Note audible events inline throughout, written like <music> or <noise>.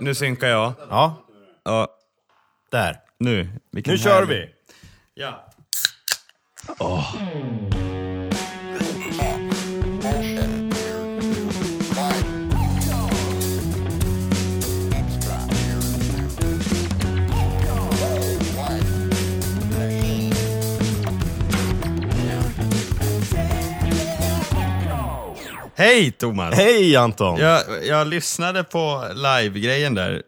Nu synkar jag. Ja, Ja, där. nu. Vilken Nu kör härlig- vi! Ja. Hej Thomas! Hej Anton! Ja. Jag, jag lyssnade på live-grejen där.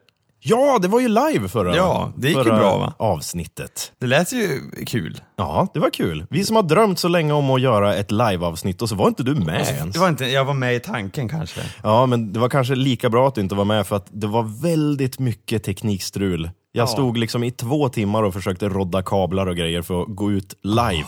det var ju live förra, Ja, det gick ju förra bra, va? avsnittet. Det lät ju kul. Ja, det var kul. Vi som har drömt så länge om att göra ett liveavsnitt och så var inte du med ens. Det var inte, jag var med i tanken kanske. Ja, men det var kanske lika bra att du inte var med för att det var väldigt mycket teknikstrul. Jag Ja. stod liksom i två timmar och försökte rodda kablar och grejer för att gå ut live.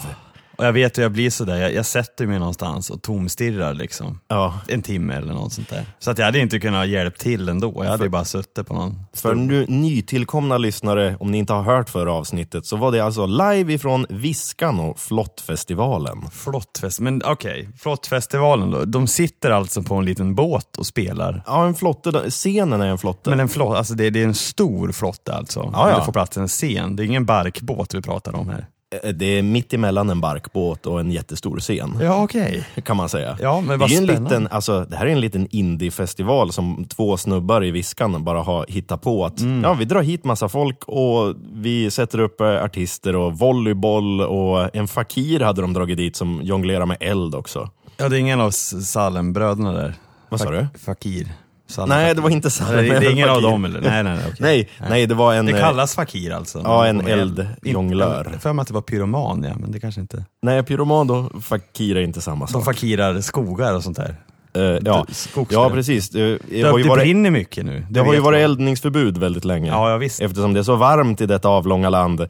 Och jag vet hur jag blir sådär, jag, jag sätter mig någonstans och tomstirrar liksom. Ja, En timme eller något sånt där. Så att jag hade inte kunnat hjälpa till ändå, jag hade ju bara suttit på någon för nu nytillkomna lyssnare, om ni inte har hört förra avsnittet, så var det alltså live ifrån Viskan och Flottfestivalen. flottfest. Men okej, flottfestivalen då. De sitter alltså på en liten båt och spelar. Ja, en flotte, scenen är en flotte. Men en flott, alltså det, det är en stor flotte alltså. Ja, ja. Det får plats en scen. Det är ingen barkbåt vi pratar om här. Eh, Det är mitt emellan en barkbåt och en jättestor scen. Ja, okej. kan man säga. Ja, men det, vad är ju en spännande. liten, alltså, det här är en liten indiefestival som två snubbar i Viskan bara har hittat på. att Mm. ja, Vi drar hit massa folk och vi sätter upp eh, artister och volleyboll och en fakir hade de dragit dit som jonglerar med eld också. Ja, det är ingen av Salem-bröderna där. Vad sa du? Fakir. Salem Nej, Fakir. det var inte. Nej, det, är ingen av Fakir. dem eller? Nej, nej, nej. okej. Nej, nej, det var en... Det eh, kallas fakir alltså? Ja, en De eldjonglör. Jag för mig att det var pyroman, ja, men det kanske inte... Nej, pyroman och fakir är inte samma De sak. fakirar skogar och sånt där. Eh, ja. Ja, precis. Det, det, har ju varit, brinner mycket nu. det har ju varit eldningsförbud väldigt länge. Ja, ja visst. Eftersom det är så varmt i detta avlånga land. Eh,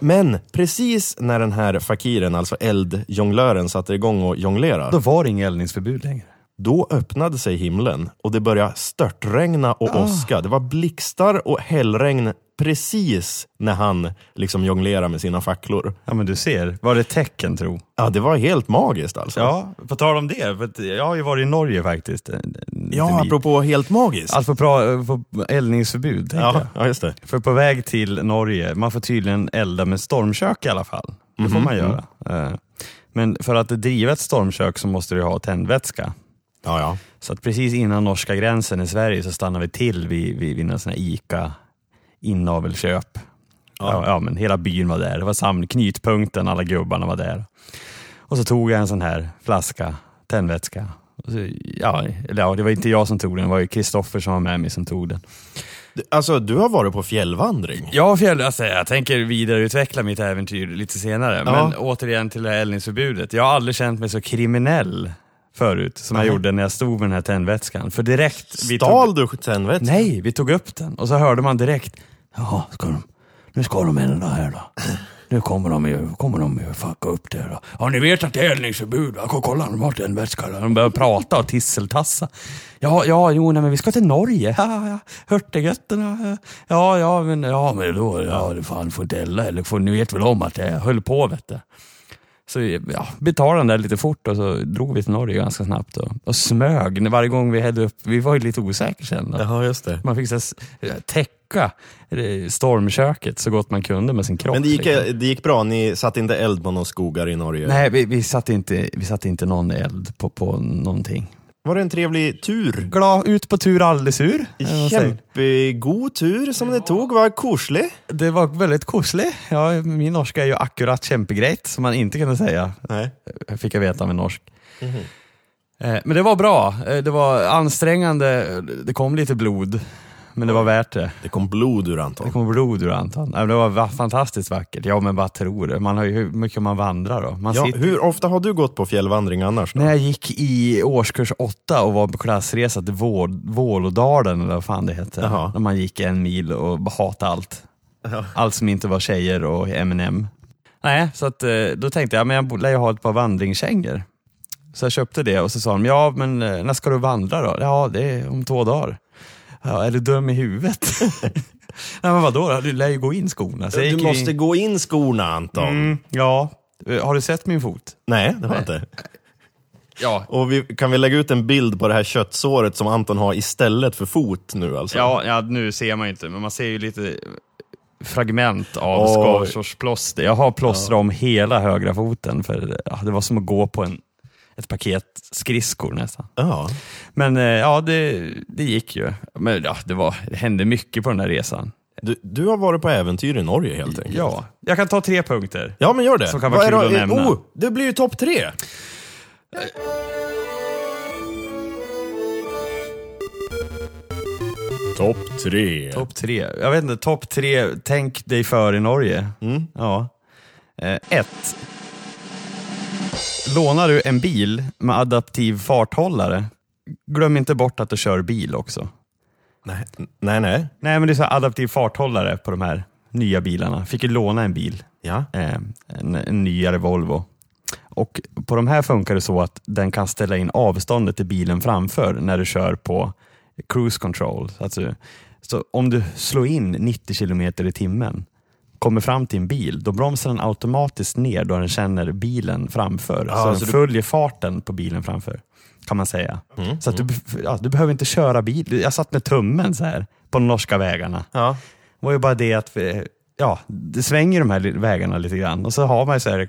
Men precis när den här fakiren, alltså eldjonglören, satte igång och jonglera, Då var det inget eldningsförbud längre. Då öppnade sig himlen och det började störtregna och Ah. åska. Det var blixtar och hällregn precis när han liksom jonglerade med sina facklor. Ja men du ser, var det tecken tro? Ja, det var helt magiskt alltså. Ja, på tal om det, för jag har ju varit i Norge faktiskt. en ja bit. apropå helt magiskt. Alltså på, på eldningsförbud, ja, ja, just det. För på väg till Norge, man får tydligen elda med stormkök i alla fall. Det Mhm, får man mm. göra. Eh, Men för att driva ett stormkök så måste du ha tändvätska. Ja, ja. Så att precis innan norska gränsen i Sverige så stannar vi till vid, vid, vid en sån här ICA inavelsköp. Ja. Ja, men hela byn var där. Det var sam knytpunkten, alla gubbarna var där. Och så tog jag en sån här flaska tändvätska. Så, ja, eller ja, det var inte jag som tog den, det var ju Kristoffer som var med mig som tog den. Alltså, du har varit på fjällvandring. Ja, fjäll, alltså, jag tänker vidareutveckla mitt äventyr lite senare. Ja. Men återigen till det här eldningsförbudet. Jag har aldrig känt mig så kriminell förut som jag Nej. gjorde när jag stod med den här tändvätskan. För direkt... vi tog- Stal du tändvätska? Nej, vi tog upp den och så hörde man direkt, ja, ska de, nu ska de elda här då. Nu kommer de ju, kommer de ju fucka upp det då. Ja, ni vet att det är eldningsförbud va? Kolla, de har tändvätska där. De börjar prata och tisseltassa. Ja, ja, jo, nej, men vi ska till Norge. <laughs> Ja, ja, Hurtigrötterna. Ja, ja, men, ja, men då, ja, fan får inte elda eller får, ni vet väl om att det höll på vet du. Så ja, betalade den där lite fort och så drog vi till Norge ganska snabbt och, och smög varje gång vi hällde upp. Vi var ju lite osäkra sen. Jaha, just det. Man fick så här, s- täcka eh, stormköket så gott man kunde med sin kropp. Men det gick, liksom. det gick bra, ni satte inte eld på några skogar i Norge? Nej, vi, vi, satte inte, vi satte inte någon eld på, på någonting. Var det en trevlig tur? Glad, ut på tur alldeles ur. eller vad man säger. Kämpegod tur som det tog, var kuslig. Det var väldigt koselig. Ja, min norska är ju akkurat kämpegrejt, som man inte kunde säga. Nej. fick jag veta av en norsk. Eh, Men det var bra. Eh, Det var ansträngande. Det kom lite blod, men det var värt det. Det kom blod ur Det Anton. kom blod ur Anton. Det var va- fantastiskt vackert. Ja, men vad tror du? Man har ju, hur mycket man vandrar då? Man Ja, sitter, hur ofta har du gått på fjällvandring annars? Då? När jag gick i årskurs åtta och var på klassresa till Vår, Vålådalen, eller vad fan det. Jaha. När man gick en mil och hatade allt. Allt som inte var tjejer och M&M. Nej, så att, eh, då tänkte jag, men jag lär ju ha ett par vandringskängor. Så jag köpte det och så sa de, ja men eh, när ska du vandra då? Ja, det är om två dagar. Ja, är du dum i huvudet? <laughs> Nej men vadå, du lär ju gå in skorna. Så jag Du måste in... gå in skorna Anton. Mm, ja, Eh, har du sett min fot? Nej, det har jag inte. <laughs> Ja. Och vi, kan vi lägga ut en bild på det här köttsåret som Anton har istället för fot nu alltså? Ja, ja, nu ser man ju inte, men man ser ju lite fragment av Oj. skavsårsplåster. Jag har plåstrat om hela högra foten, för ja, det var som att gå på en, ett paket skridskor nästan. Ja. Men eh, ja, det, det gick ju. Men ja, det, var, det hände mycket på den här resan. Du, du har varit på äventyr i Norge helt enkelt. Ja, jag kan ta tre punkter. Ja, men gör det. Som kan vara Vad är kul att nämna. Oh, det blir ju topp tre. Topp tre. Topp tre. Jag vet inte, topp tre, tänk dig för i Norge. Mm. Ja. Eh, ett. Lånar du en bil med adaptiv farthållare, glöm inte bort att du kör bil också. Nej, nej. nej. Nej, men det är så adaptiv farthållare på de här nya bilarna. Fick ju låna en bil, Ja. eh, en, en nyare Volvo. Och på de här funkar det så att den kan ställa in avståndet till bilen framför när du kör på cruise control. Alltså, så om du slår in 90 kilometer i timmen, kommer fram till en bil, då bromsar den automatiskt ner då den känner bilen framför. Ja, så den så du- följer farten på bilen framför, kan man säga. Mm, så att du, be- ja, du behöver inte köra bil. Jag satt med tummen så här på de norska vägarna. Ja. Det var ju bara det att ja, det svänger de här vägarna lite grann och så har man så här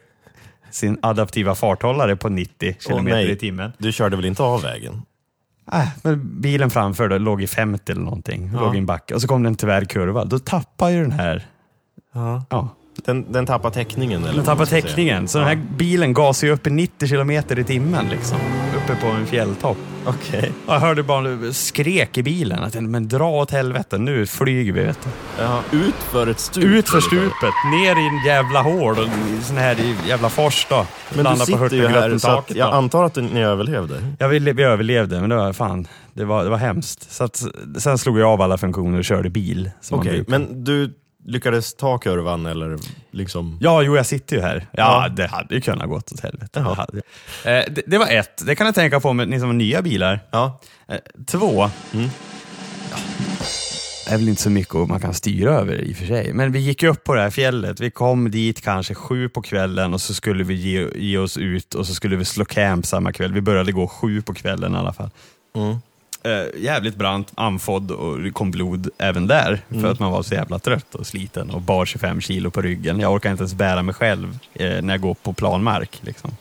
sin adaptiva farthållare på 90 kilometer nej. i timmen. Du körde väl inte av vägen? Äh, men bilen framför då, låg i 50 eller någonting, Ja. låg i en backe och så kom det en tvär kurva. Då tappar ju den här, Ja. ja, Den, den tappar täckningen? Eller den tappar täckningen. Så den här bilen gasar ju upp i 90 kilometer i timmen liksom, uppe på en fjälltopp. Okej. Och Jag hörde bara skrek i bilen att men dra åt helvete, nu flyger vi vet du. Ja, ut för ett stup. Ut för stupet, ner i en jävla hål och i sån här jävla fors då. Men du Landa sitter ju här, så att jag då. antar att ni överlevde? Jag ville, vi överlevde, men det var fan, det var, det var hemskt. Så att, sen slog jag av alla funktioner och körde bil. Okej, brukar. men du lyckades ta kurvan eller liksom? Ja, jo jag sitter ju här. Ja, Ja. det hade ju kunnat gått åt helvete. Jaha. Det. Eh, det, det var ett, det kan jag tänka på med ni som har nya bilar. Ja. Eh, två, Mm. ja, det är väl inte så mycket man kan styra över i och för sig. Men vi gick upp på det här fjället, vi kom dit kanske sju på kvällen och så skulle vi ge, ge oss ut och så skulle vi slå camp samma kväll. Vi började gå sju på kvällen i alla fall. Mm. Eh, jävligt brant, andfådd och det kom blod även där. Mm. För att man var så jävla trött och sliten och bar 25 kilo på ryggen. Jag orkar inte ens bära mig själv eh, när jag går på planmark. Liksom.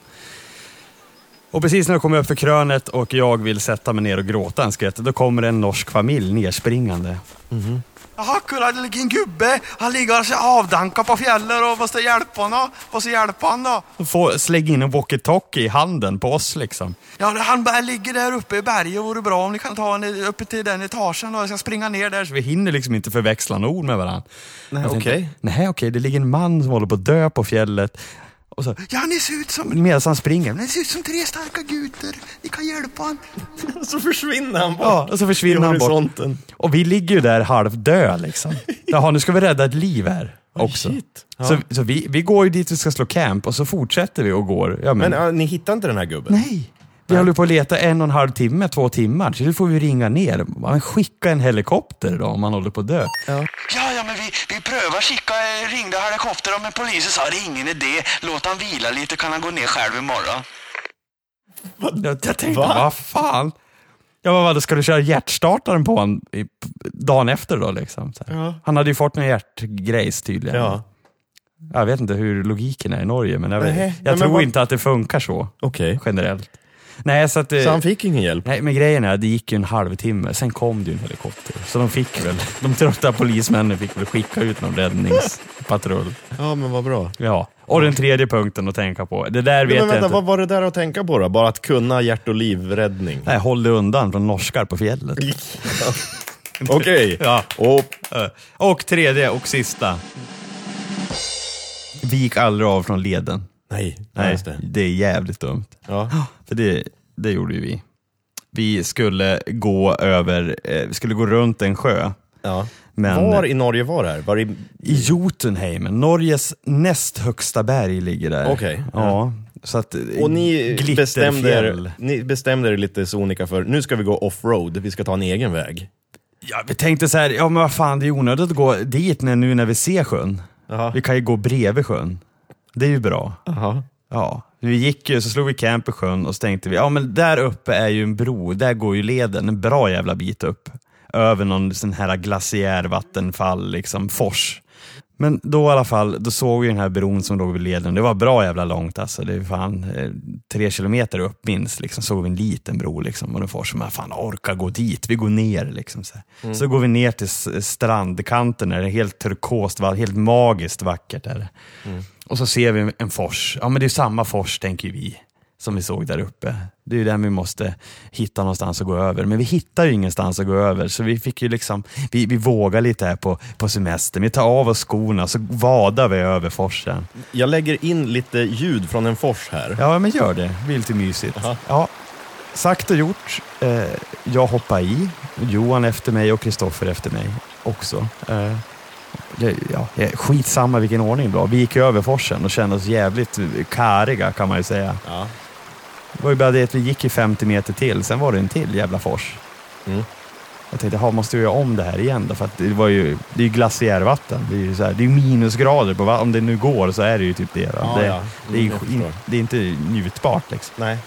Och precis när jag kommer upp för krönet och jag vill sätta mig ner och gråta en skvätt, då kommer en norsk familj nerspringande. Mhm. Jaha, kolla det ligger en gubbe. Han ligger så avdankad på fjället och måste hjälpa honom. Måste hjälpa honom då. Få slägga in en walkie-talkie i handen på oss liksom. Ja, han ligger där uppe i berget. Vore bra om ni kan ta honom uppe till den etagen då. Jag ska springa ner där. Så vi hinner liksom inte förväxla några ord med varandra. Nej, okej. Nej, okej, det ligger en man som håller på att dö på fjället. Och så, ja, ni ser ut som, medan han springer, ni ser ut som tre starka guter. Ni kan hjälpa honom. <laughs> Så försvinner han bort Ja, och så försvinner han bort. Och vi ligger ju där halvdö liksom. <laughs> Jaha, nu ska vi rädda ett liv här också. Ja. Så, så vi, vi går ju dit vi ska slå camp och så fortsätter vi och går. Ja, men, Men ja, ni hittar inte den här gubben? nej, vi håller på att leta en och en halv timme, två timmar. Så nu får vi ringa ner. Man skicka en helikopter då om man håller på att dö. Ja. Ja, ja, men vi, vi prövar skicka, eh, ringde helikopter men polisen sa det är ingen idé. Låt han vila lite kan han gå ner själv imorgon. Jag, jag tänkte, Va? vad fan? Ja, vad var det, ska du köra hjärtstartaren på honom i, dagen efter då? Liksom? Så här. Ja. Han hade ju fått någon hjärtgrejs tydligen. Ja. Jag vet inte hur logiken är i Norge, men jag, vet, Nej, jag men tror vad- inte att det funkar så Okej. generellt. Nej, så att det, Så han fick ingen hjälp? nej, men grejen är att det gick ju en halvtimme, sen kom det ju en helikopter. Så de fick väl, de trötta polismännen fick väl skicka ut någon räddningspatrull. Ja, men vad bra. Ja. Och den tredje punkten att tänka på, det där vet Men jag vänta, inte. vad var det där att tänka på då? Bara att kunna hjärt och livräddning? Nej, håll dig undan från norskar på fjället. <laughs> Okej. <laughs> Ja. Och, Eh, Och tredje och sista. Vi gick aldrig av från leden. Nej, Nej, just det. det är jävligt dumt. Ja. För det, det gjorde ju vi. Vi skulle gå över, eh, vi skulle gå runt en sjö. Ja. Men Var i Norge var det här? Var i... i Jotunheimen, Norges näst högsta berg ligger där. Okej. Ja. Så att, Och ni bestämde, er, ni bestämde er lite sonika för, nu ska vi gå offroad, vi ska ta en egen väg. Ja, vi tänkte så här, ja men vad fan det är onödigt att gå dit när, nu när vi ser sjön. Jaha. Vi kan ju gå bredvid sjön. Det är ju bra. Jaha. Ja, vi gick ju, så slog vi camp i sjön och så tänkte vi, ja men där uppe är ju en bro, där går ju leden en bra jävla bit upp. Över någon sån här glaciärvattenfall, liksom fors. Men då i alla fall, då såg vi den här bron som låg vid leden. Det var bra jävla långt alltså. Det är fan eh, tre kilometer upp minst. Liksom, såg vi en liten bro liksom. Och då får som, fan orka gå dit. Vi går ner liksom. Så, här. så går vi ner till strandkanten där det är helt turkost, helt magiskt vackert. Där. Och så ser vi en fors. Ja men det är samma fors tänker vi. Som vi såg där uppe. Det är ju den vi måste hitta någonstans att gå över. Men vi hittar ju ingenstans att gå över. Så vi fick ju liksom, vi, vi vågar lite här på, på semestern. Vi tar av oss skorna så vadar vi över forsen. Jag lägger in lite ljud från en fors här. Ja men gör det, det blir lite mysigt. Ja, sagt och gjort. Eh, jag hoppar i. Johan efter mig och Kristoffer efter mig också. Det, ja, skitsamma vilken ordning det var. Vi gick över forsen och kände oss jävligt kariga kan man ju säga. Ja. Det var ju bara det att vi gick i 50 meter till, sen var det en till jävla fors. Mm. Jag tänkte, "Ha, måste vi göra om det här igen då? För att det var ju, det är ju glaciärvatten. Det är ju så här, det är minusgrader på. Om det nu går så är det ju typ det. Ja, det, ja. det, är, jag ju in, förstår. det är inte njutbart liksom. Nej.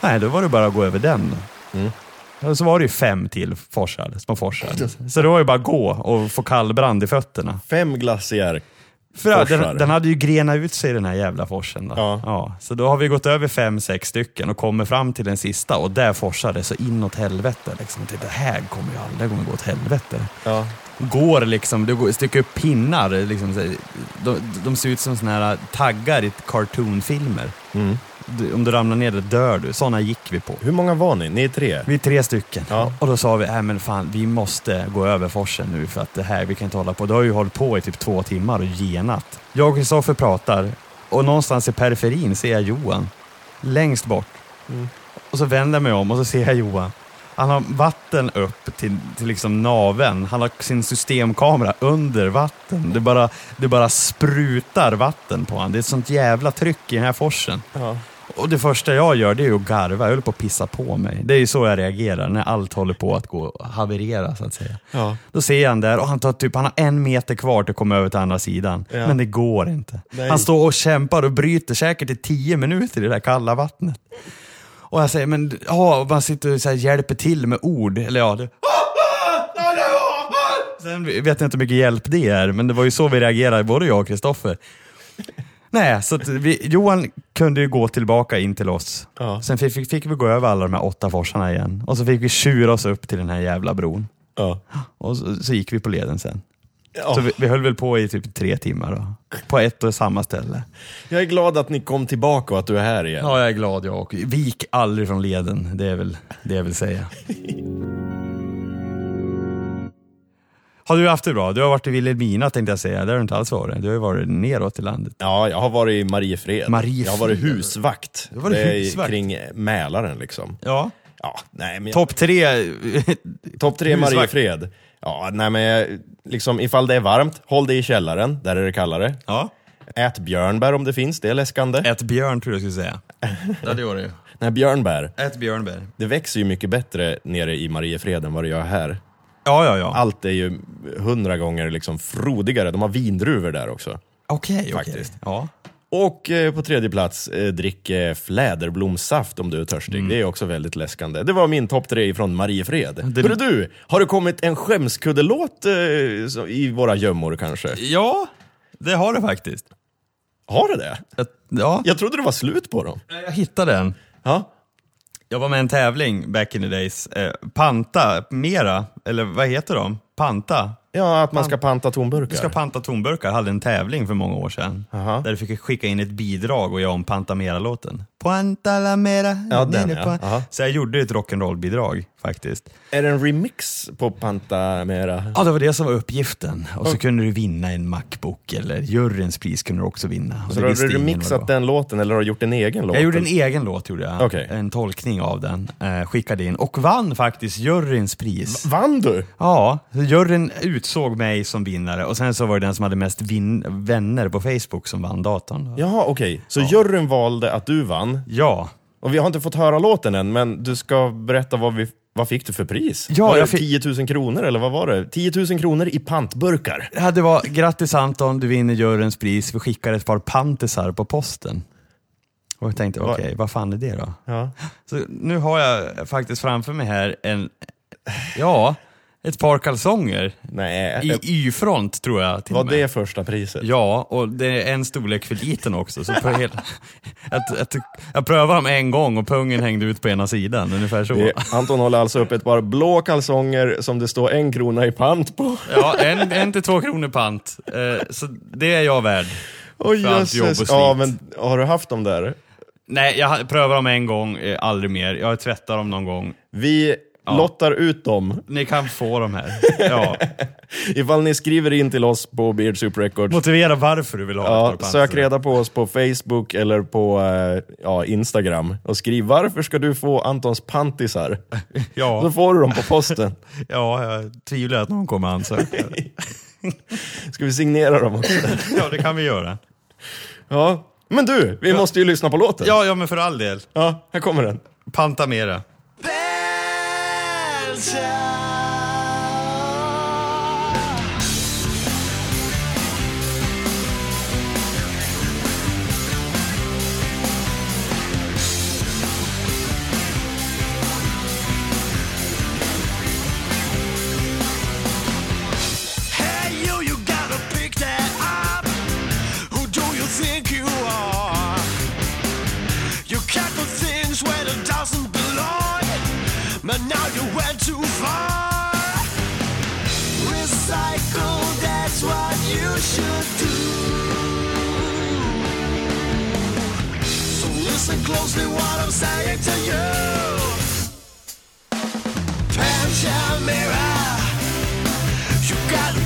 Nej, då var det bara att gå över den. Mm. Och så var det ju fem till forsar, små forsar. Så det var ju bara att gå och få kallbrand i fötterna. Fem glaciär. För Forsar. den, den hade ju grenat ut sig den här jävla forsen. Då. Ja. så då har vi gått över fem, sex stycken och kommer fram till den sista och där forsar det så inåt helvete. Liksom. Det här kommer ju aldrig kommer gå åt helvete. Ja. Går liksom, går, sticker upp pinnar, liksom, de, de ser ut som såna här taggar i cartoonfilmer. Mm. Du, om du ramlar ner där dör du. Sådana gick vi på. Hur många var ni? Ni är tre? Vi är tre stycken. Ja. Och då sa vi, äh, men fan, vi måste gå över forsen nu för att det här, vi kan inte hålla på. Det har ju hållit på i typ två timmar och genat. Jag och Kristoffer pratar och någonstans i periferin ser jag Johan. Längst bort. Mm. Och så vänder jag mig om och så ser jag Johan. Han har vatten upp till, till liksom naven. Han har sin systemkamera under vatten. Det bara, det bara sprutar vatten på honom. Det är ett sånt jävla tryck i den här forsen. Ja. Och det första jag gör det är att garva. Jag håller på att pissa på mig. Det är ju så jag reagerar när allt håller på att gå haverera så att säga. Ja. Då ser jag han där och han, tar typ, han har en meter kvar till att komma över till andra sidan. Ja. Men det går inte. Nej. Han står och kämpar och bryter säkert i tio minuter i det där kalla vattnet. Och jag säger, men ja, man sitter och så här, hjälper till med ord. Eller ja, det... Sen vet jag inte hur mycket hjälp det är, men det var ju så vi reagerade, både jag och Kristoffer. Nej, så vi, Johan kunde ju gå tillbaka in till oss. Ja. Sen fick, fick, fick vi gå över alla de här åtta forsarna igen. Och så fick vi tjura oss upp till den här jävla bron. Ja. Och så, så gick vi på leden sen. Ja. Så vi, vi höll väl på i typ tre timmar då. På ett och samma ställe. Jag är glad att ni kom tillbaka och att du är här igen. Ja, jag är glad jag och Vi gick aldrig från leden, det är väl det jag vill säga. <laughs> Har du haft det bra? Du har varit i Vilhelmina tänkte jag säga, det har du inte alls varit. Du har ju varit neråt i landet. Ja, jag har varit i Mariefred. Mariefred. Jag har varit husvakt. Du har varit husvakt. kring Mälaren liksom. Ja. Ja, nej men... Topp tre. <laughs> Topp tre husvakt. Mariefred. Ja, nej men jag- liksom ifall det är varmt, håll det i källaren, där är det kallare. Ja. Ät björnbär om det finns, det är läskande. Ett björn tror jag skulle säga. <laughs> Ja, det var det ju. Nej, björnbär. Ett björnbär. Det växer ju mycket bättre nere i Mariefred än vad det gör här. Ja, ja, ja. Allt är ju hundra gånger liksom frodigare. De har vindruvor där också. Okej, okej. Faktiskt. Ja. Och eh, på tredje plats, eh, drick eh, fläderblomssaft om du är törstig. Mm. Det är också väldigt läskande. Det var min topp tre från Mariefred. Hörru du, har det kommit en skämskuddelåt eh, i våra gömmor kanske? ja, det har det faktiskt. Har det det? Ja, Jag trodde det var slut på dem. jag hittade den. Ja. Jag var med i en tävling back in the days. Eh, panta mera, eller vad heter de? Panta. Ja, att man ska panta tomburkar. Du ska panta tomburkar. hade en tävling för många år sedan. Aha. Där du fick skicka in ett bidrag och göra om Panta Mera-låten. Panta la mera. Ja, den, ja. Aha. Så jag gjorde ett rock'n'roll-bidrag faktiskt. Är det en remix på Panta Mera? Ja, det var det som var uppgiften. Och så kunde du vinna en Macbook eller juryns pris kunde du också vinna. Och Så har du remixat den låten eller har du gjort en egen låt? Jag gjorde en egen låt, gjorde jag. Okej. En tolkning av den. Eh, skickade in och vann faktiskt juryns pris. Vann du? Ja, juryn utsåg mig som vinnare och sen så var det den som hade mest vänner på Facebook som vann datorn. Jaha, okej. Så juryn valde att du vann. Ja, Och vi har inte fått höra låten än, men du ska berätta vad, vi, vad fick du för pris? Ja, var det jag fick- 10 000 kronor eller vad var det? 10 000 kronor i pantburkar. det var grattis Anton, du vinner juryns pris. Vi skickar ett par pantisar på posten. Och jag tänkte, okej, vad fan är det då? Ja. Så nu har jag faktiskt framför mig här en, ja, ett par kalsonger Nej, i Y-front tror jag till var med. det första priset? Ja, och det är en storlek för liten också. Så på hel, <laughs> att, att, jag prövade dem en gång och pungen hängde ut på ena sidan, ungefär så. Det, Anton håller alltså upp ett par blå kalsonger som det står en krona i pant på. Ja, en, en till två kronor pant. Eh, så det är jag värd. Oj För allt jobb och slit. Ja, men har du haft dem där? Nej, jag prövade dem en gång, eh, aldrig mer. Jag har tvättat dem någon gång. Vi lottar ut dem. Ni kan få dem här. <laughs> Ja. Ifall ni skriver in till oss på Beard Soup Records. Motivera varför du vill ha Ja, ett par sök reda på oss på Facebook eller på eh, ja, Instagram och skriv varför ska du få Antons pantisar? Så <laughs> Ja, får du dem på posten. <laughs> ja, jag tvivlar att någon kommer ansöka. Ska vi signera dem också? Ja, det kan vi göra. Ja. Men du, vi måste ju lyssna på låten. Ja, ja men för all del. ja här kommer den. Panta where it doesn't belong. But now you went too far. Recycle, that's what you should do. So listen closely what I'm saying to you. Mirror. You got a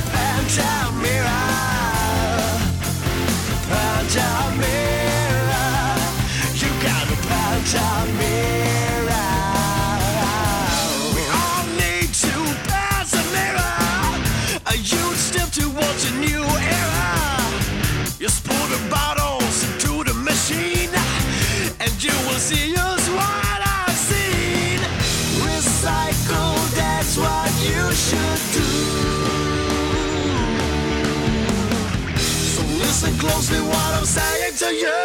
to you.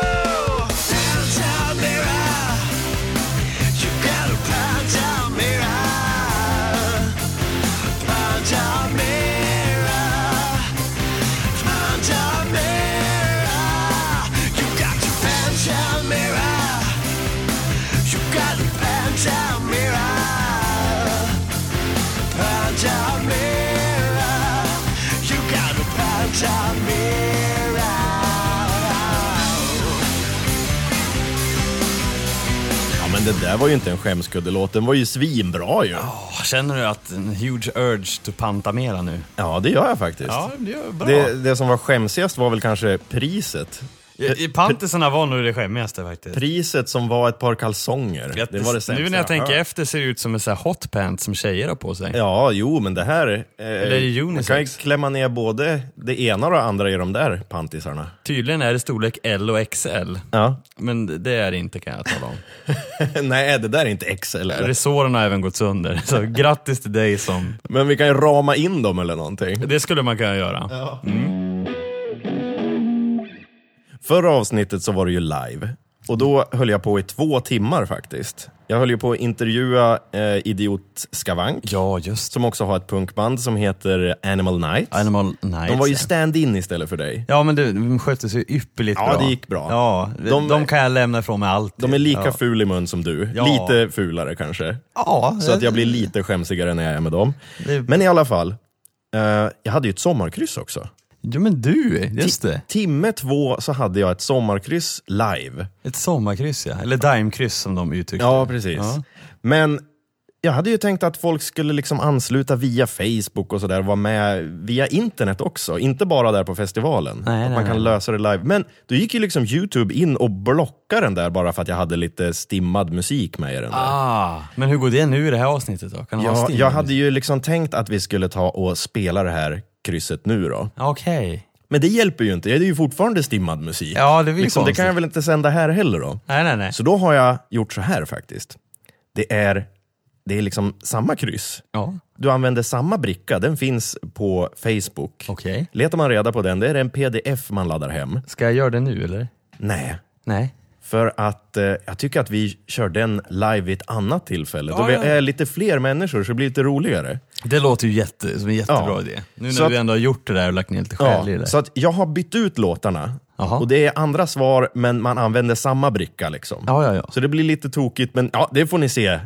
Men det där var ju inte en skämskuddelåt, den var ju svinbra ju. Åh, Känner du att en huge urge to panta mera nu? Ja, det gör jag faktiskt. Ja, det är bra. Det, det som var skämsigast var väl kanske priset. I, i pantisarna var nog det skämmigaste faktiskt. Priset som var ett par kalsonger. Vet- Det var det sämsta nu när jag tänker hört. efter ser det ut som en sån här hot pants som tjejer har på sig. Ja, jo, men det här... Eh, det man kan ju klämma ner både det ena och det andra i de där pantisarna. Tydligen är det storlek L och XL. Ja. Men det är det inte kan jag tala om. <laughs> Nej, det där är inte XL. eller? Resåren har även gått sönder. Så grattis till dig som... Men vi kan ju rama in dem eller någonting. Det skulle man kunna göra. Förra avsnittet så var det ju live. Och då höll jag på i två timmar faktiskt. Jag höll ju på att intervjua eh, Idiot Skavank, Ja, just som också har ett punkband som heter Animal Nights. Animal Nights. De var ju ja. stand-in istället för dig. Ja, men du, de skötte sig ypperligt Ja, bra. det gick bra. Ja, de, De- kan jag lämna ifrån mig alltid. De är lika ja. ful i mun som du. Ja. Lite fulare kanske. Ja, Så att jag blir lite skämsigare när jag är med dem. Det- Men i alla fall, eh, jag hade ju ett sommarkryss också. Ja, men du, just det. Timme två så hade jag ett sommarkryss live. Ett sommarkryss ja, eller daimkryss som de uttryckte Ja, precis. Ja. Men jag hade ju tänkt att folk skulle liksom ansluta via Facebook och sådär, vara med via internet också, inte bara där på festivalen. Nej, att nej, man kan nej. lösa det live. Men då gick ju liksom Youtube in och blockade den där bara för att jag hade lite stimmad musik med i den där. Ah, men hur går det nu i det här avsnittet då? Kan Ja, jag hade ju liksom tänkt att vi skulle ta och spela det här krysset nu då. Okej. Men det hjälper ju inte, det är ju fortfarande stimmad musik. Ja, det liksom, det kan jag väl inte sända här heller då? Nej, nej, nej. Så då har jag gjort så här faktiskt. Det är, det är liksom samma kryss. Ja, Du använder samma bricka, den finns på Facebook. okej. Letar man reda på den, det är en pdf man laddar hem. Ska jag göra det nu eller? Nej, Nej. För att eh, jag tycker att vi kör den live vid ett annat tillfälle. Då Ja, vi ja. är lite fler människor så det blir lite roligare. Det låter ju jätte, som en jättebra Ja. idé. Nu Så när att- vi ändå har gjort det där och lagt ner lite själ i det. så att jag har bytt ut låtarna. Jaha. Och det är andra svar, men man använder samma bricka. Liksom. Så det blir lite tokigt, men ja, det får ni se eh,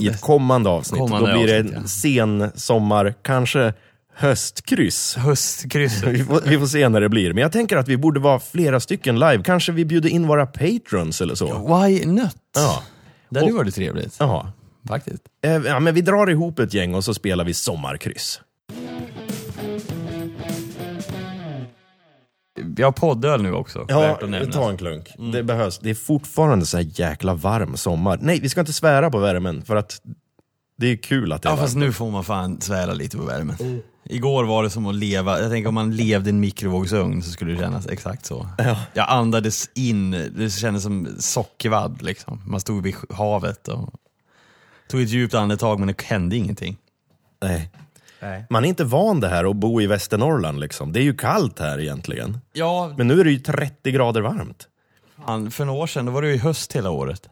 i ett kommande avsnitt. Kommande Då blir det en sen sommar, kanske höstkryss. Höstkrysset. <laughs> Vi får, vi får se när det blir. Men jag tänker att vi borde vara flera stycken live. Kanske vi bjuder in våra patrons eller så. Why not? Ja. Det hade varit trevligt. Jaha. Faktiskt. Eh, Ja, men vi drar ihop ett gäng och så spelar vi sommarkryss. Vi har poddöl nu också. Ja, ta en klunk. Det behövs. Det är fortfarande så här jäkla varm sommar. Nej, vi ska inte svära på värmen för att det är kul att det är Ja varmt. fast nu får man fan svära lite på värmen. Igår var det som att leva, jag tänker om man levde i en mikrovågsugn så skulle det kännas exakt så. Jag andades in, det kändes som sockervadd liksom. Man stod vid havet och tog ett djupt andetag men det hände ingenting. Nej. Nej. Man är inte van det här att bo i Västernorrland liksom. Det är ju kallt här egentligen. Ja, Men nu är det ju 30 grader varmt. fan, för några år sedan då var det ju höst hela året.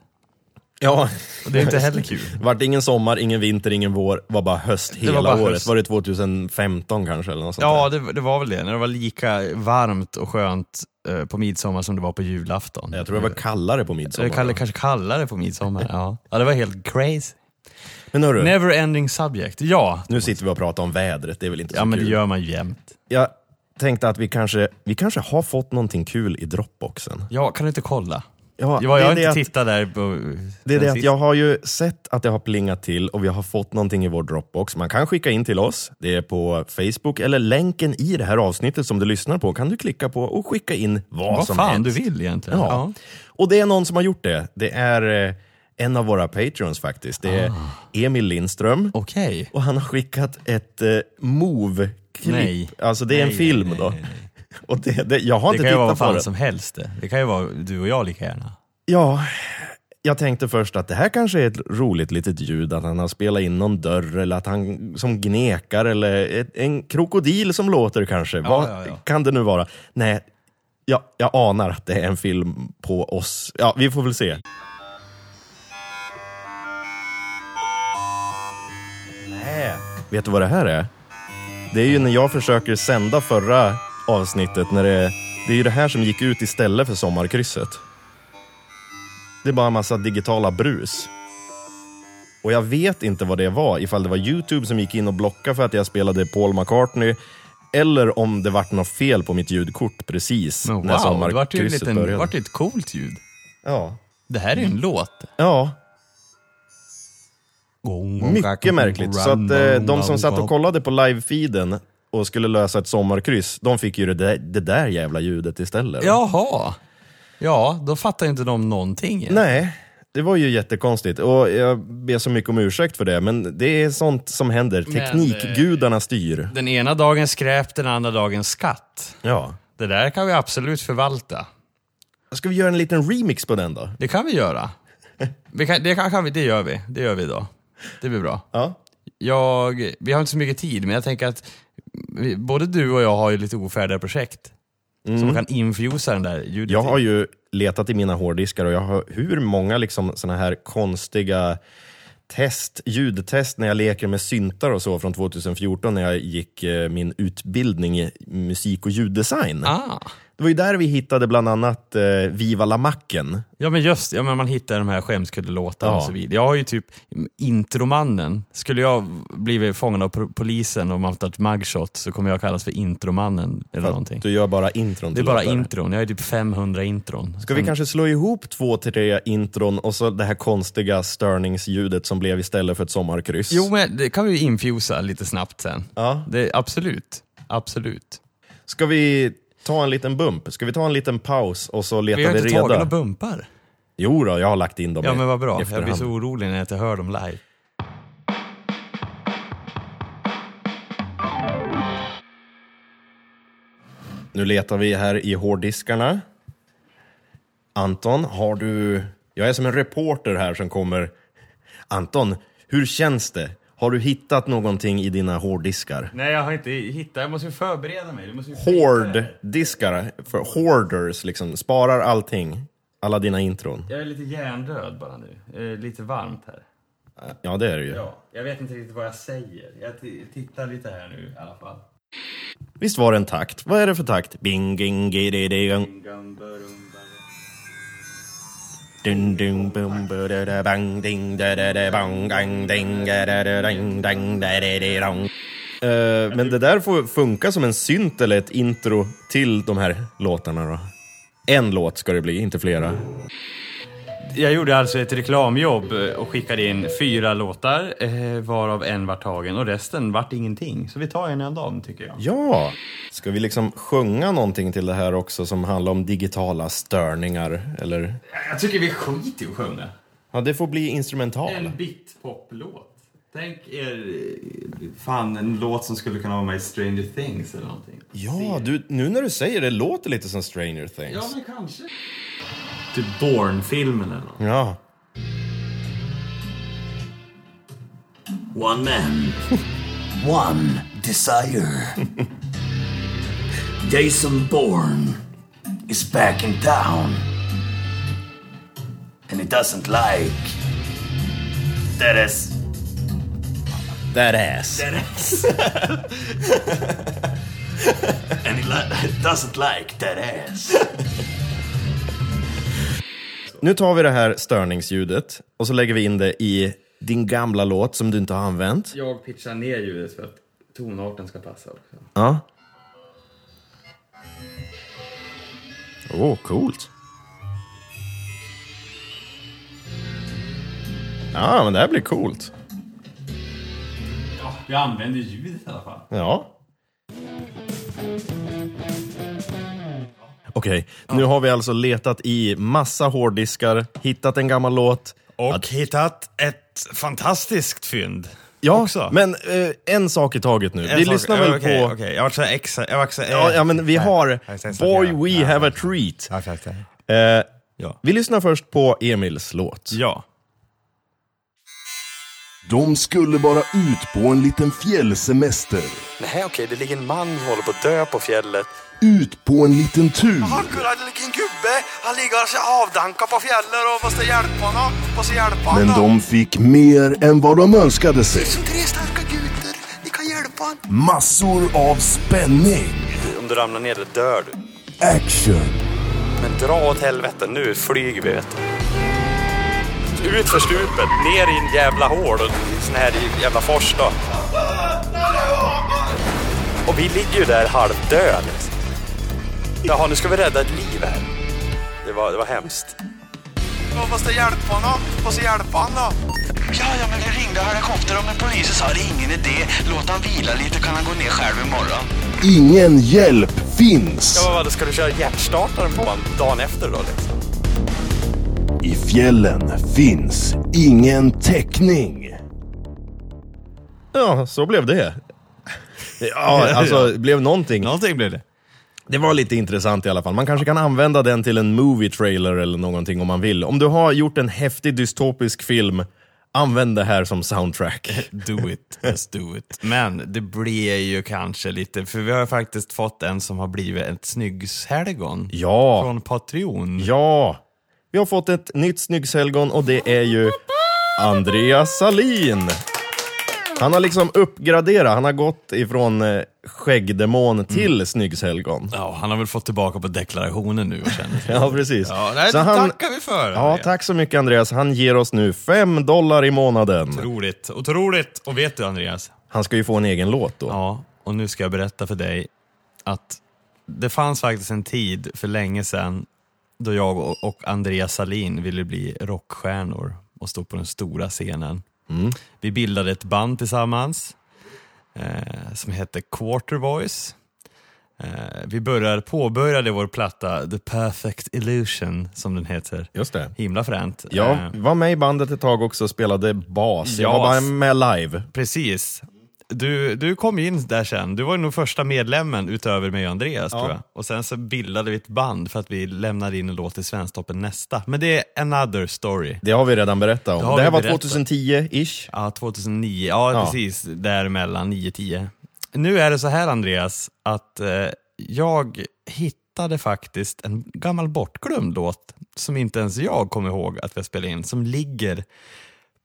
Ja. Och det är inte <laughs> heller kul. Vart ingen sommar, ingen vinter, ingen vår. var bara höst var hela bara året. höst. Var det 2015 kanske? Eller något sånt Ja, det, det var väl det. När det var lika varmt och skönt eh, på midsommar som det var på julafton. Jag tror det var kallare på midsommar. Eller kall, kanske kallare på midsommar. Ja. ja, det var helt crazy. Men hörru, Never ending subject. Ja, nu sitter vi och pratar om vädret. Det är väl inte så ja men det kul. gör man ju jämt. Jag tänkte att vi kanske, vi kanske har fått någonting kul i Dropboxen. Ja, kan du inte kolla? Ja, Ja, jag har det är inte det att- tittat där på... Det är det att sist. jag har ju sett att det har plingat till och vi har fått någonting i vår Dropbox. Man kan skicka in till oss. Det är på Facebook eller länken i det här avsnittet som du lyssnar på kan du klicka på och skicka in vad, Vad som fan helst. du vill egentligen. Ja. Och det är någon som har gjort det. Det är eh, en av våra patrons faktiskt. Det är Ah. Emil Lindström. Okej. Och han har skickat ett eh, Move-klipp. Alltså det är en Nej, film nej, då. nej, nej. Och det, det, jag har Det inte kan ju vara fan som helst det. Det kan ju vara du och jag lika gärna. Ja, jag tänkte först att det här kanske är ett roligt litet ljud, att han har spelat in någon dörr eller att han som gnekar eller ett, en krokodil som låter kanske. Vad ja, ja. kan det nu vara? Nej, jag, jag anar att det är en film på oss. Ja, vi får väl se. Nej. Vet du vad det här är? Det är ju när jag försöker sända förra avsnittet, när det, det är ju det här som gick ut istället för sommarkrysset. Det är bara en massa digitala brus. Och jag vet inte vad det var, ifall det var Youtube som gick in och blockade för att jag spelade Paul McCartney, eller om det vart något fel på mitt ljudkort precis Men när wow, det vart ju, en sommarkrysset liten, började. vart ju ett coolt ljud. Ja. Det här är ju en låt. ja, mycket märkligt. Så att eh, de som satt och kollade på live-feeden och skulle lösa ett sommarkryss, de fick ju det där, det där jävla ljudet istället. Jaha. Ja, då fattar inte de någonting. Nej, det var ju jättekonstigt och jag ber så mycket om ursäkt för det, men det är sånt som händer. Men, Teknikgudarna styr. Den ena dagen skräp, den andra dagen skatt. Ja. Det där kan vi absolut förvalta. Ska vi göra en liten remix på den då? Det kan vi göra. <laughs> Vi kan, det, kan, kan vi, det gör vi. Det gör vi idag. Det blir bra. Ja. Jag, vi har inte så mycket tid, men jag tänker att vi, både du och jag har ju lite ofärdiga projekt. Som man kan infusa den där ljudet Jag har i. ju letat i mina hårddiskar och jag har hur många liksom såna här konstiga test, ljudtest när jag leker med syntar och så från 2014 när jag gick eh, min utbildning i musik och ljuddesign. Ah. Det var ju där vi hittade bland annat eh, Viva la Macken. Ja men just ja, men man hittar de här skämskuddelåtarna Ja. och så vidare. Jag har ju typ intromannen. Skulle jag blivit fångad av po- polisen och man tagit mugshot så kommer jag kallas för intromannen eller någonting. Du gör bara intron Det är bara låtar. intron, jag ju typ 500 intron. Ska vi kanske slå ihop två, tre intron och så det här konstiga störningsljudet som blev istället för ett sommarkryss? Jo men det kan vi ju infusa lite snabbt sen. Ja. Det, absolut, absolut. Ska vi ta en liten bump? Ska vi ta en liten paus och så letar Vi har vi, inte reda? tagit några bumpar. Jo då, jag har lagt in dem Ja men vad bra, jag efterhand. blir så orolig när jag inte hör dem live. Nu letar vi här i hårddiskarna. Anton, har du... Jag är som en reporter här som kommer... Anton, hur känns det? Har du hittat någonting i dina hårddiskar? Nej jag har inte hittat, jag måste ju förbereda mig. Du Hårddiskar, för hoarders liksom, sparar allting. alla dina intron. Jag är lite hjärndöd bara nu. Lite varmt här. Ja, det är det ju. Ja, jag vet inte riktigt vad jag säger. Jag tittar lite här nu i alla fall. Visst var det en takt? Vad är det för takt? Bing, ging, gidididing. Dun, dun, bum, bu, da, da, bang, ding, da, da, da, bang, gang, ding, da, da, da, ding, dang, da, da, da, dong. Eh, men det där får funka som en synt eller ett intro till de här låtarna då. En låt ska det bli, inte flera. Jag gjorde alltså ett reklamjobb eh, och skickade in fyra låtar, eh, varav en var tagen och resten vart ingenting. Så vi tar en av dem tycker jag. Ja! Ska vi liksom sjunga någonting till det här också som handlar om digitala störningar? Eller? Jag tycker vi skiter i att sjunga. Ja, det får bli instrumental. En bitpop-låt. Tänk er, eh, fan en låt som skulle kunna vara med i Stranger Things eller någonting. Ja, du, nu när du säger det låter lite som Stranger Things. Ja, men kanske. Typ Bourne-filmen eller något. Ja. One man, <laughs> one desire. <laughs> Jason Bourne is back in town. And he doesn't like that ass. That ass. That ass. <laughs> and he li- doesn't like that ass. Nu tar vi det här störningsljudet och så lägger vi in det i din gamla låt som du inte har använt. Jag pitchar ner ljudet för att tonarten ska passa också. Ja. Åh, oh, coolt. Ja, men det här blir coolt. Ja, vi använder ljudet i alla fall. Ja. Okej, nu har vi alltså letat i massa hårddiskar, hittat en gammal låt. Och hittat ett fantastiskt fynd. Ja, också. men eh, en sak i taget nu. En vi sak- lyssnar ja, väl okej, på... Okej, jag var så exa... Jag var så, Ja, ja, men vi Nej. har. Boy Ja, We ja, Have ja. a Treat. Ja, ja, ja. Eh, Ja. vi lyssnar först på Emils låt. Ja. De skulle bara ut på en liten fjällsemester. Nej, okej, det ligger en man som håller på att dö på fjället. Ut på en liten tur. Han kolla, det ligger en gubbe. Han ligger och ser avdankad på fjället och måste hjälpa honom. Måste hjälpa honom. Men de fick mer än vad de önskade sig. Som tre starka. Ni kan hjälpa honom. Massor av spänning, Om du ramlar ner, dör du. action, Men dra åt helvete, nu flyger vi vet du. Ut för stupet, ner i en jävla hål och sån här jävla fors då. Och vi ligger ju där halvdöd. Jaha, nu ska vi rädda ett liv här. Det var, det var hemskt. De måste hjälpa honom. Måste hjälpa honom. Ja, ja, men det ringde helikopter och men polisen sa det är ingen idé. Låt han vila lite kan han gå ner själv imorgon. ingen hjälp finns. Ja, vad, ska du köra hjärtstartaren på honom dagen efter då liksom? I fjällen finns ingen täckning. Ja, så blev det. Ja, alltså <laughs> det blev någonting. Någonting blev det. Det var lite intressant i alla fall. Man kanske kan använda den till en movie trailer eller någonting om man vill. Om du har gjort en häftig dystopisk film, använd det här som soundtrack. <laughs> Do it, just do it. Men det blir ju kanske lite, för vi har faktiskt fått en som har blivit ett snyggshelgon. Ja. Från Patreon. Ja, vi har fått ett nytt snyggshelgon och det är ju Andreas Salin. Han har liksom uppgraderat, han har gått ifrån eh, skäggdemon till snyggshelgon. Ja, han har väl fått tillbaka på deklarationen nu och känner <laughs> Ja, precis. Ja, nej, Så det han- tackar vi för. Ja, tack så mycket Andreas. Han ger oss nu fem dollar i månaden. Otroligt, otroligt. Och vet du Andreas? Han ska ju få en egen låt då. Ja, och nu ska jag berätta för dig att det fanns faktiskt en tid för länge sedan då jag och- Andreas Salin ville bli rockstjärnor och stå på den stora scenen. Vi bildade ett band tillsammans eh, som hette Quarter Voice. Eh, vi började, påbörjade vår platta The Perfect Illusion som den heter. Just det. Himla fränt. Jag Eh, var med i bandet ett tag också och spelade bas. Jag Ja. var bara med live. Precis. Du, du kom in där sen, du var nog första medlemmen utöver mig och Andreas tror jag. Och sen så bildade vi ett band för att vi lämnade in en låt i Svensktoppen nästa. Men det är another story. Det har vi redan berättat Det om. har Det här var berättat. 2010-ish. Ja, 2009, ja, Ja. precis, däremellan 9-10. Nu är det så här Andreas, att eh, jag hittade faktiskt en gammal bortglömd låt som inte ens jag kommer ihåg att vi spelat in, som ligger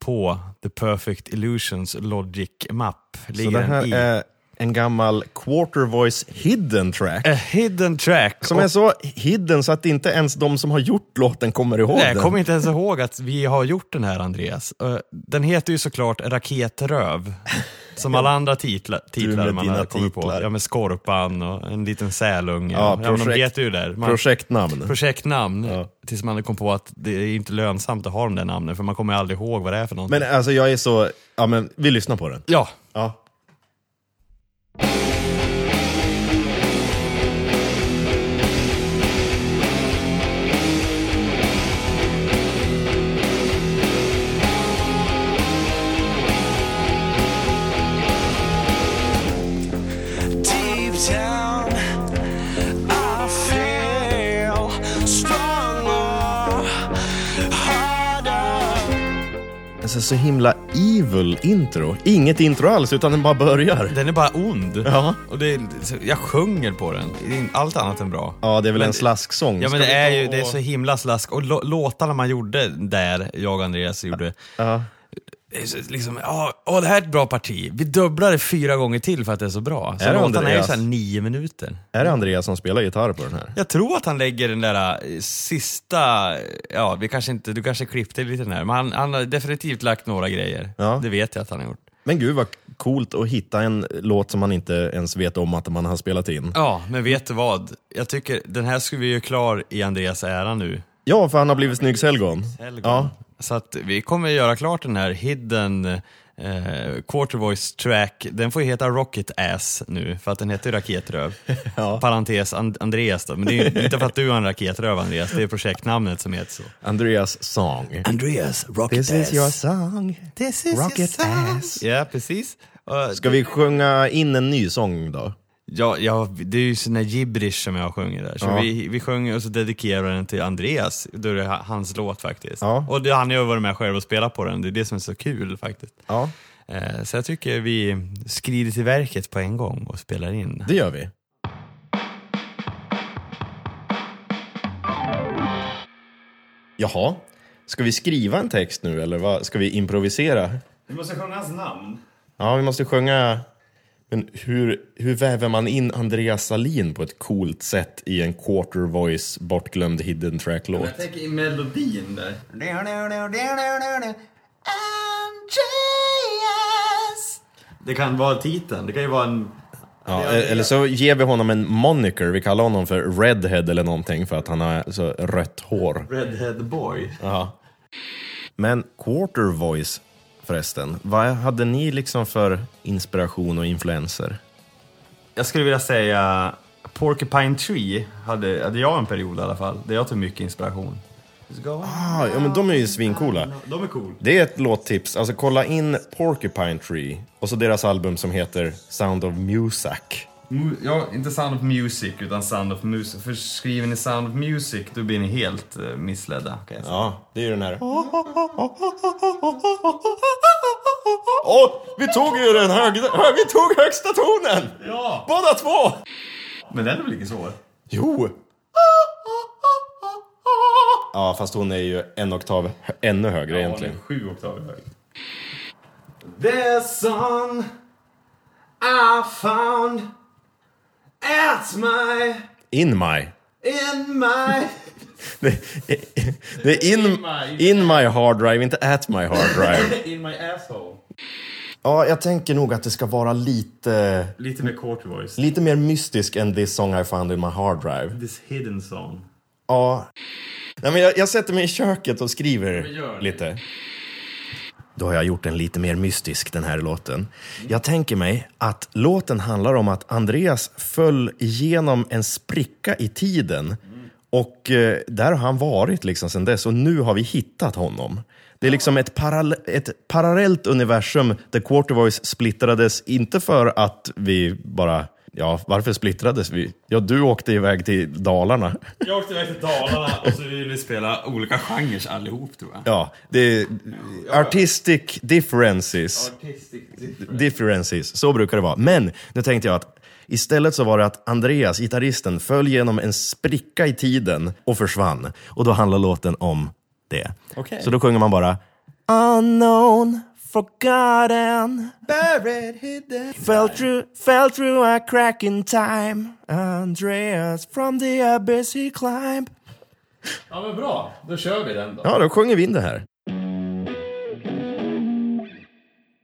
på The Perfect Illusions Logic Map. Så Ligger det den här i. är en gammal quarter voice hidden track. A hidden track. Som är så hidden så att inte ens de som har gjort låten kommer ihåg Nej, den. jag kommer inte ens ihåg att vi har gjort den här Andreas. Den heter ju såklart Raketröv. <laughs> Som alla andra titlar, titlar man har kommit på. Ja, med Skorpan och en liten sälunge. Ja, Ja, men de projekt- vet ju där. Man, Projektnamn. projektnamn. Ja. Tills man kom på att det är inte lönsamt att ha de där namnen, för man kommer aldrig ihåg vad det är för någonting. Men alltså jag är så, ja men vi lyssnar på den. ja, Ja. Alltså så himla evil intro. Inget intro alls, utan den bara börjar. den är bara ond. Ja. Och det är, jag sjunger på den. Allt annat än bra. Ja, det är väl Men- en slasksång. Ja men det är ju det är så himla slask. Och lå- låtarna man gjorde där, jag och Andreas gjorde, Ja. Liksom, ja, åh, det här är ett bra parti. Vi dubblar det fyra gånger till för att det är så bra. Så Är det låtarna är ju såhär nio minuter. Är det Andreas som spelar gitarr på den här? Jag tror att han lägger den där eh, sista, ja vi kanske inte, du kanske klippte lite den här, men han, han har definitivt lagt några grejer. Ja. Det vet jag att han har gjort. Men gud vad coolt att hitta en låt som man inte ens vet om att man har spelat in. Ja, men vet du vad? Jag tycker den här skulle vi ju klar i Andreas ära nu. Ja, för han har blivit snyggshelgon. Helgon. Ja. Så att vi kommer göra klart den här hidden eh, quarter voice track. Den får ju heta Rocket Ass nu, för att den heter ju Raketröv. <laughs> Ja. Parentes And- Andreas då, men det är ju <laughs> inte för att du har en raketröv Andreas, det är projektnamnet som heter så. Andreas song. Andreas, Rocket This is your song. This is Rocket ass. Ja, precis. Och- Ska vi sjunga in en ny sång då? Ja, ja, det är ju sån där gibberish som jag sjunger där. Så Ja. vi, vi sjunger och så dedikerar den till Andreas, då är det ha- hans låt faktiskt. Ja. Och det, han har ju varit med själv och spelat på den, det är det som är så kul faktiskt. Ja, Eh, Så jag tycker vi skrider till verket på en gång och spelar in. det gör vi. Jaha, ska vi skriva en text nu eller vad? ska vi improvisera? Vi måste sjunga hans namn. Ja, vi måste sjunga... Men hur, hur väver man in Andreas Salin på ett coolt sätt i en quarter voice bortglömd hidden track-låt? Jag tänker i melodin där. Det kan vara titeln, det kan ju vara en... Ja, eller så ger vi honom en moniker, vi kallar honom för Redhead eller någonting för att han har så rött hår. Redhead boy. Ja. Men quarter voice förresten, vad hade ni liksom för inspiration och influenser? Jag skulle vilja säga Porcupine Tree hade, hade jag en period i alla fall, där jag tog mycket inspiration. Ah, ja, men de är ju svincoola. De är cool. Det är ett låttips, alltså kolla in Porcupine Tree och så deras album som heter Sound of Music. Ja, inte Sound of Music, utan Sound of Music. För skriver ni Sound of Music, då blir ni helt uh, missledda. Kan jag säga. Ja, det är ju den här. Åh, vi tog ju den hög, hö- vi tog högsta tonen! Ja! Båda två! Men den är väl inte svår? Jo! Ja, fast hon är ju en oktav ännu högre egentligen. sju oktaver hög. The sun I found at my, In my. in my... <laughs> Det det är in, in my hard drive, inte at my hard drive. <laughs> in my asshole. Ja, jag tänker nog att det ska vara lite, Lite med quarter voice. lite mer mystisk än this song I found in my hard drive. This hidden song. Ja. Nej, men jag, jag sätter mig i köket och skriver lite. Då har jag gjort den lite mer mystisk, den här låten. Jag tänker mig att låten handlar om att Andreas föll igenom en spricka i tiden. Och eh, där har han varit liksom sedan dess och nu har vi hittat honom. Det är liksom ett, parallell, ett parallellt universum där Quarter Voice splittrades, inte för att vi bara Ja, varför splittrades vi? Ja, du åkte iväg till Dalarna. Jag åkte iväg till Dalarna och så ville vi spela olika genrer allihop tror jag. Ja, det är artistic differences. Differences, så brukar det vara. Men nu tänkte jag att istället så var det att Andreas, gitarristen, föll genom en spricka i tiden och försvann. Och då handlar låten om det. Okej. Så då sjunger man bara Unknown, forgotten, buried, hidden Fell through, fell through a crack in time Andreas from the abyss he climbed Ja men bra, då kör vi den då. Ja, då sjunger vi in det här.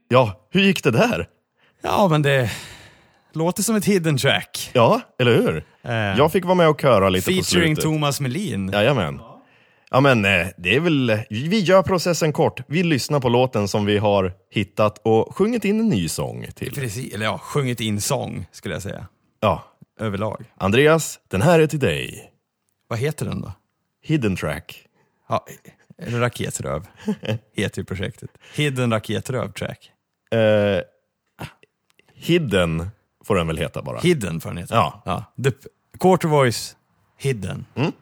Ja, hur gick det där? Ja men det låter som ett hidden track. Ja, eller hur? Eh, Jag fick vara med och köra lite på Featuring slutet. Thomas Melin. Jajamän. Ja men eh, det är väl, vi gör processen kort. Vi lyssnar på låten som vi har hittat och sjungit in en ny sång till. Precis, eller ja, sjungit in sång skulle jag säga. Ja, Överlag. Andreas, den här är till dig. Vad heter den då? Hidden track. Ja, eller Raketröv <laughs> heter ju projektet. Hidden Raketröv track. Eh, hidden får den väl heta bara. Hidden får den heta. Ja. ja. The Quarter Voice Hidden. Unknown,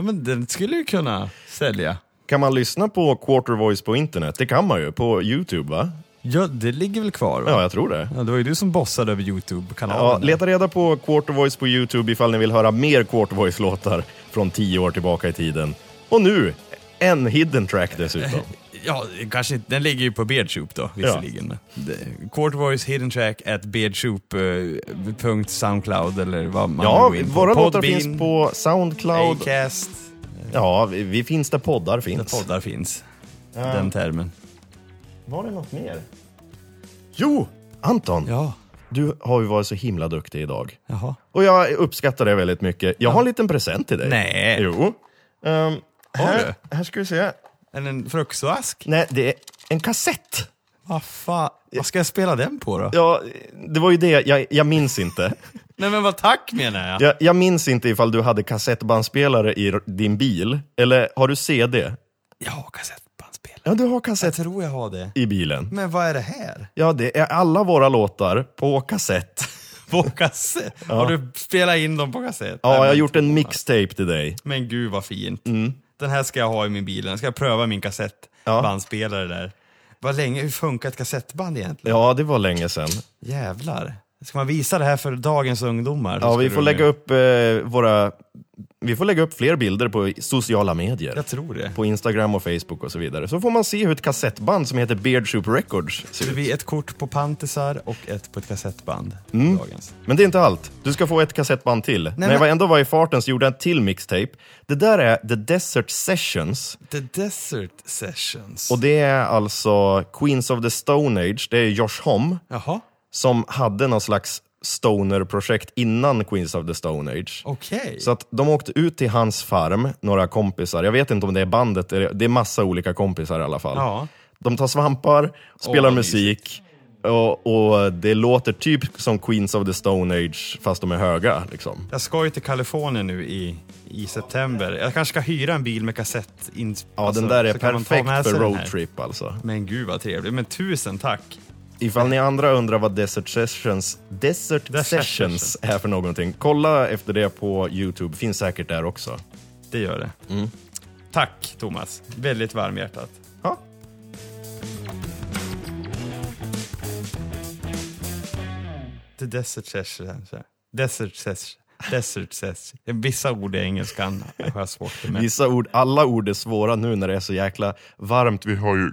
Ja, men den skulle ju kunna sälja. Kan man lyssna på Quarter Voice på internet? Det kan man ju, på YouTube va? Ja, det ligger väl kvar va? Ja, jag tror det. Ja, det var ju du som bossade över YouTube-kanalen. Ja, leta reda på Quarter Voice på YouTube ifall ni vill höra mer Quarter Voice-låtar från tio år tillbaka i tiden. Och nu, en hidden track dessutom. <laughs> Ja, kanske inte. Den ligger ju på Beardsoup då, visserligen. Ja. Quarter Voice Hidden Track at beardsoup.soundcloud eller vad man Ja, in på. våra låtar Podbean, finns på Soundcloud. Acast, Ja, vi, vi finns där poddar där finns. poddar finns. Den termen. Var det något mer? Jo, Anton. Ja, Du har ju varit så himla duktig idag. jaha. Och jag uppskattar det väldigt mycket. Jag har en liten present till dig. Nej. Jo. Um, här, här ska vi se. Eller en fruktsask? Nej, det är en kassett. Vad fan, vad ska jag spela den på då? Ja, det var ju det. Jag, jag minns inte. <laughs> Nej men vad tack menar jag. Jag, jag minns inte ifall du hade kassettbandspelare i din bil. Eller har du CD? Jag har kassettbandspelare. Ja, du har Jag kassett tror jag har det. i bilen. Men vad är det här? Ja, det är alla våra låtar på kassett. <laughs> På kassett? Har du spelat in dem på kassett? Ja, jag har gjort en mixtape till dig. Men gud vad fint. Den här ska jag ha i min bil. Den ska jag pröva min kassettbandspelare där. Vad länge, hur funkar ett kassettband egentligen? Ja, det var länge sedan. Jävlar. Ska man visa det här för dagens ungdomar? Ja, vi får lägga upp eh, våra... Vi får lägga upp fler bilder på sociala medier. Jag tror det. På Instagram och Facebook och så vidare. Så får man se hur ett kassettband som heter Beard Soup Records ser Det ut. blir ett kort på pantisar och ett på ett kassettband. Dagens. Men det är inte allt. Du ska få ett kassettband till. När jag men- ändå var i farten så gjorde jag en till mixtape. Det där är The Desert Sessions. The Desert Sessions. Och det är alltså Queens of the Stone Age. Det är Josh Homme Jaha. som hade någon slags stoner-projekt innan Queens of the Stone Age. Okej. Så att de åkte ut till hans farm, några kompisar. Jag vet inte om det är bandet, det är massa olika kompisar i alla fall. Ja. De tar svampar, spelar vad musik och, och det låter typ som Queens of the Stone Age fast de är höga. Liksom. Jag ska ju till Kalifornien nu i, i september. Jag kanske ska hyra en bil med kassett. Ja, alltså, den där är perfekt för roadtrip alltså. Men gud vad trevligt. Men tusen tack. Ifall ni andra undrar vad Desert Sessions, Desert Desert Sessions är för någonting, kolla efter det på Youtube, finns säkert där också. Det gör det. Mm. Tack Thomas. Väldigt varmhjärtat. Ja. The Desert Session. Desert Session. Desert Session. Vissa ord i engelskan har jag svårt med. Vissa ord, alla ord är svåra nu när det är så jäkla varmt. Vi har ju...